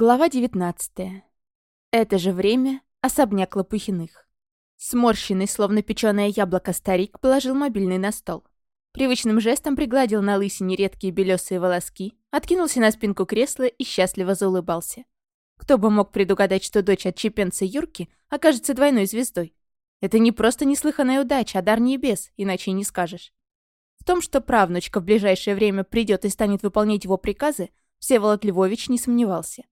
Глава 19. Это же время особняк Лопухиных. Сморщенный, словно печеное яблоко, старик положил мобильный на стол. Привычным жестом пригладил на лысине редкие белесые волоски, откинулся на спинку кресла и счастливо заулыбался. Кто бы мог предугадать, что дочь отчепенца Юрки окажется двойной звездой? Это не просто неслыханная удача, а дар небес, иначе и не скажешь. В том, что правнучка в ближайшее время придет и станет выполнять его приказы, Всеволод Львович не сомневался.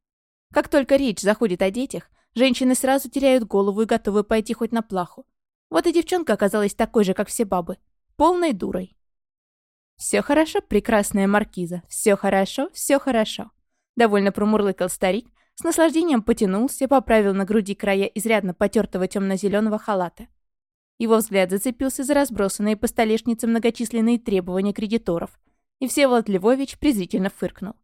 Как только речь заходит о детях, женщины сразу теряют голову и готовы пойти хоть на плаху. Вот и девчонка оказалась такой же, как все бабы. Полной дурой. Все хорошо, прекрасная маркиза. Все хорошо, все хорошо. Довольно промурлыкал старик, с наслаждением потянулся, поправил на груди края изрядно потертого темно-зеленого халата. Его взгляд зацепился за разбросанные по столешнице многочисленные требования кредиторов, и Всеволод Львович презрительно фыркнул.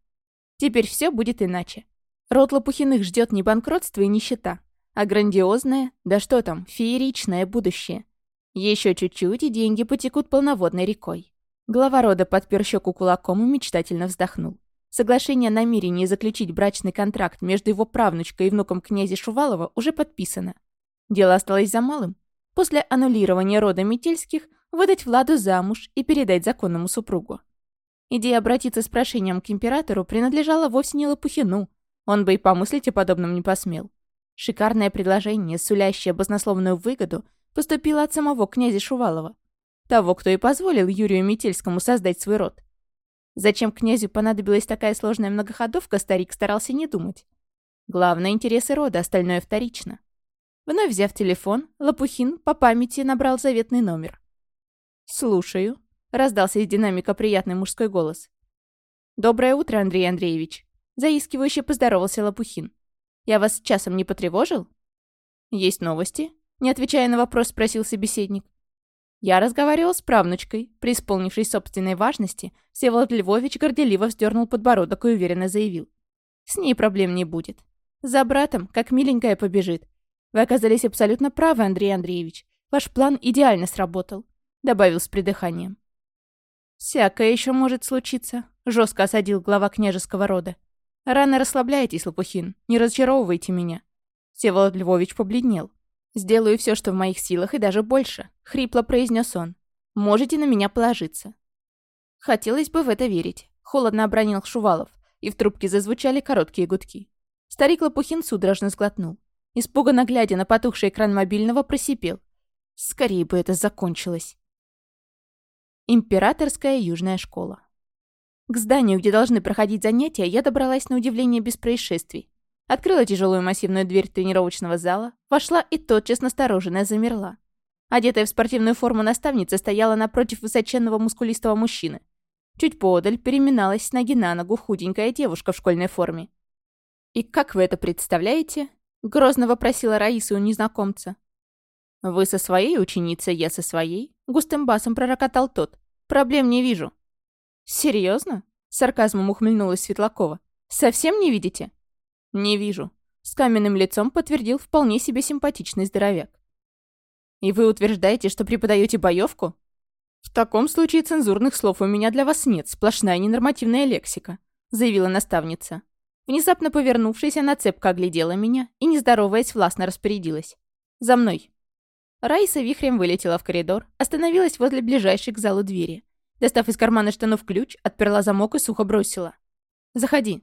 Теперь все будет иначе. Род Лопухиных ждет не банкротство и нищета, а грандиозное, да что там, фееричное будущее. Еще чуть-чуть, и деньги потекут полноводной рекой. Глава рода подпер щеку кулаком и мечтательно вздохнул. Соглашение о намерении заключить брачный контракт между его правнучкой и внуком князя Шувалова уже подписано. Дело осталось за малым. После аннулирования рода Метельских выдать Владу замуж и передать законному супругу. Идея обратиться с прошением к императору принадлежала вовсе не Лопухину, он бы и помыслить о подобном не посмел. Шикарное предложение, сулящее баснословную выгоду, поступило от самого князя Шувалова. Того, кто и позволил Юрию Метельскому создать свой род. Зачем князю понадобилась такая сложная многоходовка, старик старался не думать. Главное — интересы рода, остальное вторично. Вновь взяв телефон, Лопухин по памяти набрал заветный номер. «Слушаю», — раздался из динамика приятный мужской голос. «Доброе утро, Андрей Андреевич», Заискивающе поздоровался Лопухин. «Я вас часом не потревожил?» «Есть новости?» Не отвечая на вопрос, спросил собеседник. Я разговаривал с правнучкой. Преисполнившись собственной важности, Всеволод Львович горделиво вздернул подбородок и уверенно заявил. «С ней проблем не будет. За братом, как миленькая, побежит. Вы оказались абсолютно правы, Андрей Андреевич. Ваш план идеально сработал», — добавил с придыханием. «Всякое еще может случиться», — жестко осадил глава княжеского рода. «Рано расслабляйтесь, Лопухин, не разочаровывайте меня». Всеволод Львович побледнел. «Сделаю все, что в моих силах, и даже больше», — хрипло произнес он. «Можете на меня положиться». Хотелось бы в это верить. Холодно обронил Шувалов, и в трубке зазвучали короткие гудки. Старик Лопухин судорожно сглотнул. Испуганно глядя на потухший экран мобильного, просипел. «Скорее бы это закончилось». Императорская южная школа. К зданию, где должны проходить занятия, я добралась на удивление без происшествий. Открыла тяжелую массивную дверь тренировочного зала, вошла и тотчас настороженная замерла. Одетая в спортивную форму наставница стояла напротив высоченного мускулистого мужчины. Чуть подаль переминалась с ноги на ногу худенькая девушка в школьной форме. «И как вы это представляете?» — грозно вопросила Раиса у незнакомца. «Вы со своей ученицей, я со своей?» — густым басом пророкотал тот. «Проблем не вижу». «Серьезно?» — сарказмом ухмыльнулась Светлакова. «Совсем не видите?» «Не вижу», — с каменным лицом подтвердил вполне себе симпатичный здоровяк. «И вы утверждаете, что преподаете боевку?» «В таком случае цензурных слов у меня для вас нет, сплошная ненормативная лексика», — заявила наставница. Внезапно повернувшись, она цепко оглядела меня и, не здороваясь, властно распорядилась. «За мной!» Раиса вихрем вылетела в коридор, остановилась возле ближайшей к залу двери. Достав из кармана штанов ключ, отперла замок и сухо бросила. «Заходи».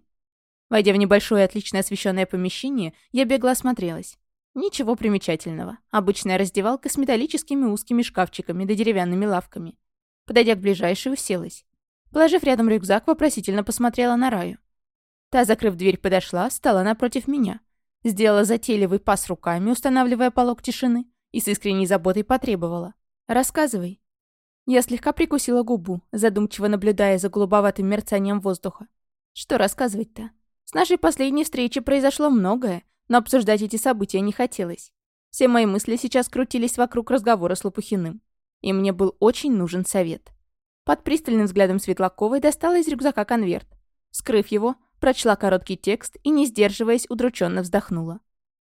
Войдя в небольшое отлично освещенное помещение, я бегло осмотрелась. Ничего примечательного. Обычная раздевалка с металлическими узкими шкафчиками да деревянными лавками. Подойдя к ближайшей, уселась. Положив рядом рюкзак, вопросительно посмотрела на Раю. Та, закрыв дверь, подошла, стала напротив меня. Сделала затейливый пас руками, устанавливая полог тишины, и с искренней заботой потребовала. «Рассказывай». Я слегка прикусила губу, задумчиво наблюдая за голубоватым мерцанием воздуха. Что рассказывать-то? С нашей последней встречи произошло многое, но обсуждать эти события не хотелось. Все мои мысли сейчас крутились вокруг разговора с Лопухиным. И мне был очень нужен совет. Под пристальным взглядом Светлаковой достала из рюкзака конверт. Скрыв его, прочла короткий текст и, не сдерживаясь, удрученно вздохнула.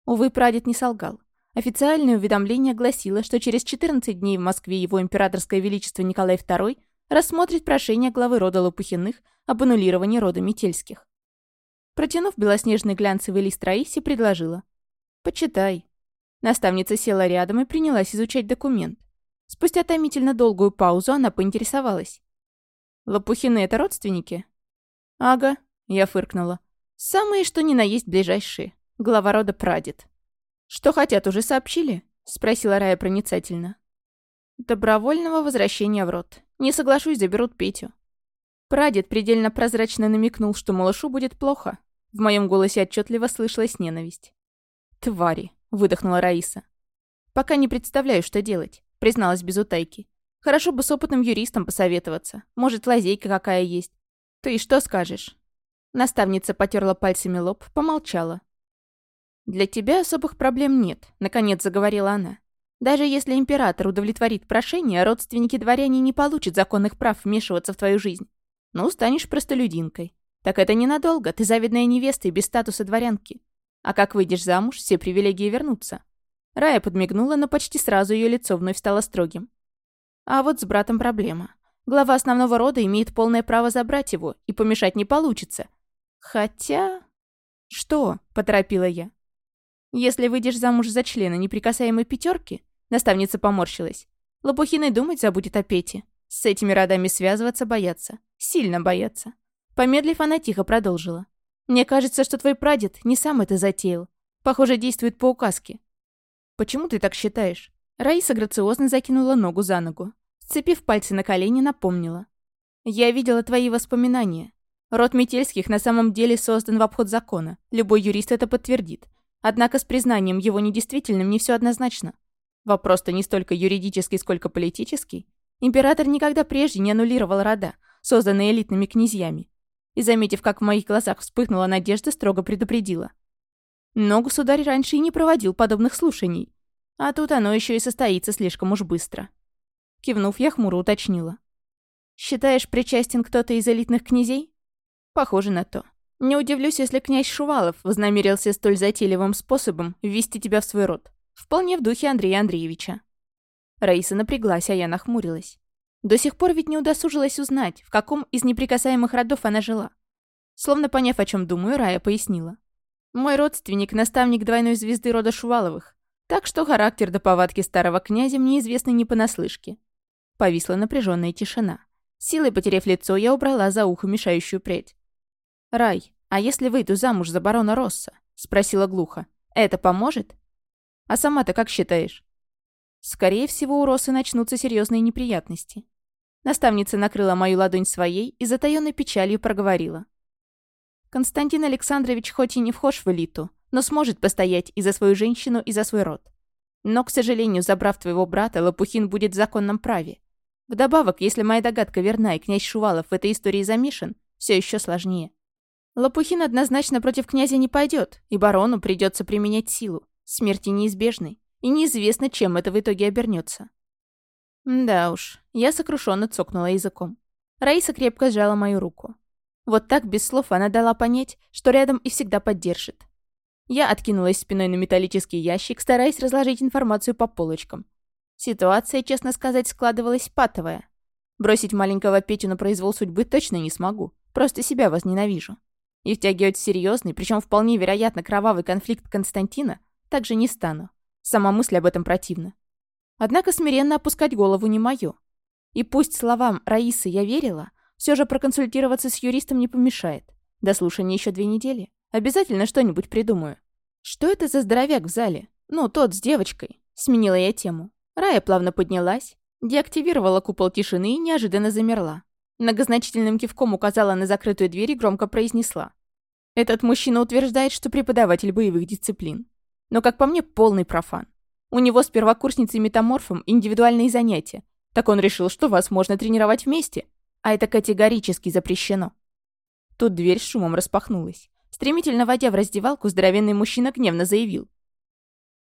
Увы, прадед не солгал. Официальное уведомление гласило, что через 14 дней в Москве его императорское величество Николай II рассмотрит прошение главы рода Лопухиных об аннулировании рода Метельских. Протянув белоснежный глянцевый лист Раисе, предложила. «Почитай». Наставница села рядом и принялась изучать документ. Спустя томительно долгую паузу она поинтересовалась. «Лопухины — это родственники?» «Ага», — я фыркнула. «Самые, что ни на есть ближайшие. Глава рода прадед». «Что хотят, уже сообщили?» — спросила Рая проницательно. «Добровольного возвращения в род. Не соглашусь, заберут Петю». Прадед предельно прозрачно намекнул, что малышу будет плохо. В моем голосе отчетливо слышалась ненависть. «Твари», — выдохнула Раиса. «Пока не представляю, что делать», — призналась без утайки. «Хорошо бы с опытным юристом посоветоваться. Может, лазейка какая есть. Ты что скажешь?» Наставница потерла пальцами лоб, помолчала. «Для тебя особых проблем нет», — наконец заговорила она. «Даже если император удовлетворит прошение, родственники-дворяне не получат законных прав вмешиваться в твою жизнь. Ну, станешь простолюдинкой. Так это ненадолго, ты завидная невеста и без статуса дворянки. А как выйдешь замуж, все привилегии вернутся». Рая подмигнула, но почти сразу ее лицо вновь стало строгим. А вот с братом проблема. Глава основного рода имеет полное право забрать его, и помешать не получится. Хотя... «Что?» — поторопила я. «Если выйдешь замуж за члена неприкасаемой пятерки, наставница поморщилась, Лопухин и думать забудет о Пете. С этими родами связываться боятся. Сильно боятся». Помедлив, она тихо продолжила. «Мне кажется, что твой прадед не сам это затеял. Похоже, действует по указке». «Почему ты так считаешь?» Раиса грациозно закинула ногу за ногу. Сцепив пальцы на колени, напомнила. «Я видела твои воспоминания. Род Метельских на самом деле создан в обход закона. Любой юрист это подтвердит. Однако с признанием его недействительным не все однозначно. Вопрос-то не столько юридический, сколько политический. Император никогда прежде не аннулировал рода, созданные элитными князьями. И, заметив, как в моих глазах вспыхнула надежда, строго предупредила. Но государь раньше и не проводил подобных слушаний. А тут оно еще и состоится слишком уж быстро. Кивнув, я хмуро уточнила. «Считаешь, причастен кто-то из элитных князей?» «Похоже на то. Не удивлюсь, если князь Шувалов вознамерился столь затейливым способом ввести тебя в свой род. Вполне в духе Андрея Андреевича». Раиса напряглась, а я нахмурилась. До сих пор ведь не удосужилась узнать, в каком из неприкасаемых родов она жила. Словно поняв, о чем думаю, Рая пояснила. «Мой родственник — наставник двойной звезды рода Шуваловых, так что характер до повадки старого князя мне известны не понаслышке. Повисла напряженная тишина. Силой потеряв лицо, я убрала за ухо мешающую прядь. «Рай, а если выйду замуж за барона Росса?» — спросила глухо. «Это поможет?» «А сама-то как считаешь?» «Скорее всего, у Россы начнутся серьезные неприятности». Наставница накрыла мою ладонь своей и затаённой печалью проговорила. «Константин Александрович хоть и не вхож в элиту, но сможет постоять и за свою женщину, и за свой род. Но, к сожалению, забрав твоего брата, Лопухин будет в законном праве. Вдобавок, если моя догадка верна и князь Шувалов в этой истории замешан, все еще сложнее. Лопухин однозначно против князя не пойдет, и барону придется применять силу. Смерти неизбежной, и неизвестно, чем это в итоге обернется. Да уж, я сокрушенно цокнула языком. Раиса крепко сжала мою руку. Вот так, без слов, она дала понять, что рядом и всегда поддержит. Я откинулась спиной на металлический ящик, стараясь разложить информацию по полочкам. Ситуация, честно сказать, складывалась патовая. Бросить маленького Петю на произвол судьбы точно не смогу. Просто себя возненавижу. И втягивать в серьезный, причем вполне вероятно кровавый конфликт Константина, также не стану. Сама мысль об этом противна. Однако смиренно опускать голову не мое. И пусть словам Раисы я верила, все же проконсультироваться с юристом не помешает. До слушания еще две недели. Обязательно что-нибудь придумаю. Что это за здоровяк в зале? Ну, тот с девочкой. Сменила я тему. Рая плавно поднялась, деактивировала купол тишины и неожиданно замерла. Многозначительным кивком указала на закрытую дверь и громко произнесла. Этот мужчина утверждает, что преподаватель боевых дисциплин. Но, как по мне, полный профан. У него с первокурсницей-метаморфом индивидуальные занятия. Так он решил, что вас можно тренировать вместе. А это категорически запрещено. Тут дверь с шумом распахнулась. Стремительно войдя в раздевалку, здоровенный мужчина гневно заявил.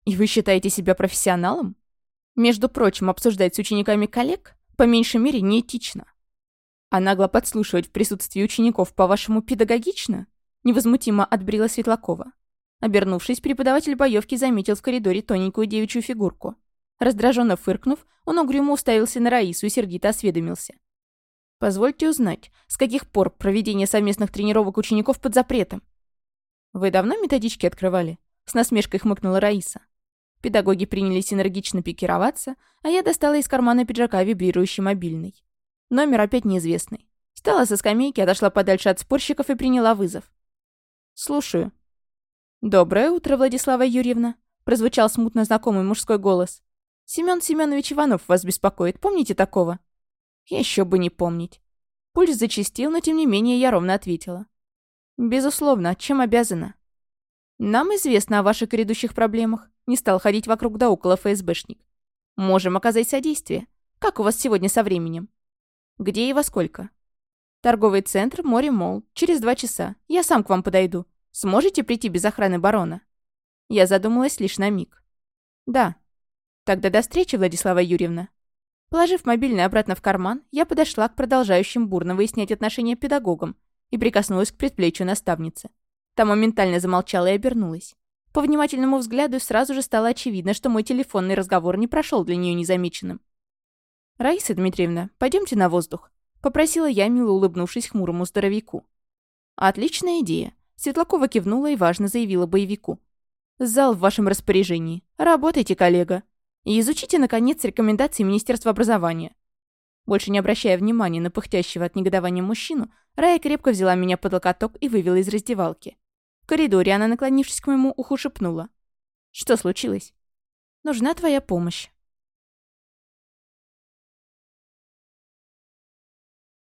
«И вы считаете себя профессионалом?» Между прочим, обсуждать с учениками коллег по меньшей мере неэтично. А нагло подслушивать в присутствии учеников, по-вашему, педагогично? Невозмутимо отбрила Светлакова. Обернувшись, преподаватель боевки заметил в коридоре тоненькую девичью фигурку. Раздраженно фыркнув, он угрюмо уставился на Раису и сердито осведомился. «Позвольте узнать, с каких пор проведение совместных тренировок учеников под запретом?» «Вы давно методички открывали?» С насмешкой хмыкнула Раиса. Педагоги принялись энергично пикироваться, а я достала из кармана пиджака вибрирующий мобильный. Номер опять неизвестный. Встала со скамейки, отошла подальше от спорщиков и приняла вызов. «Слушаю». «Доброе утро, Владислава Юрьевна», — прозвучал смутно знакомый мужской голос. «Семён Семёнович Иванов вас беспокоит, помните такого?» Еще бы не помнить. Пульс зачастил, но тем не менее я ровно ответила. «Безусловно, чем обязана?» «Нам известно о ваших грядущих проблемах. Не стал ходить вокруг да около ФСБшник. Можем оказать содействие. Как у вас сегодня со временем?» «Где и во сколько?» «Торговый центр, море, мол. Через два часа. Я сам к вам подойду. Сможете прийти без охраны барона?» Я задумалась лишь на миг. «Да». «Тогда до встречи, Владислава Юрьевна». Положив мобильный обратно в карман, я подошла к продолжающим бурно выяснять отношения педагогам и прикоснулась к предплечью наставницы. Та моментально замолчала и обернулась. По внимательному взгляду сразу же стало очевидно, что мой телефонный разговор не прошел для нее незамеченным. «Раиса Дмитриевна, пойдемте на воздух», — попросила я, мило улыбнувшись хмурому здоровяку. «Отличная идея», — Светлакова кивнула и важно заявила боевику. «Зал в вашем распоряжении. Работайте, коллега». И изучите, наконец, рекомендации Министерства образования. Больше не обращая внимания на пыхтящего от негодования мужчину, Рая крепко взяла меня под локоток и вывела из раздевалки. В коридоре она, наклонившись к моему уху, шепнула. «Что случилось?» «Нужна твоя помощь».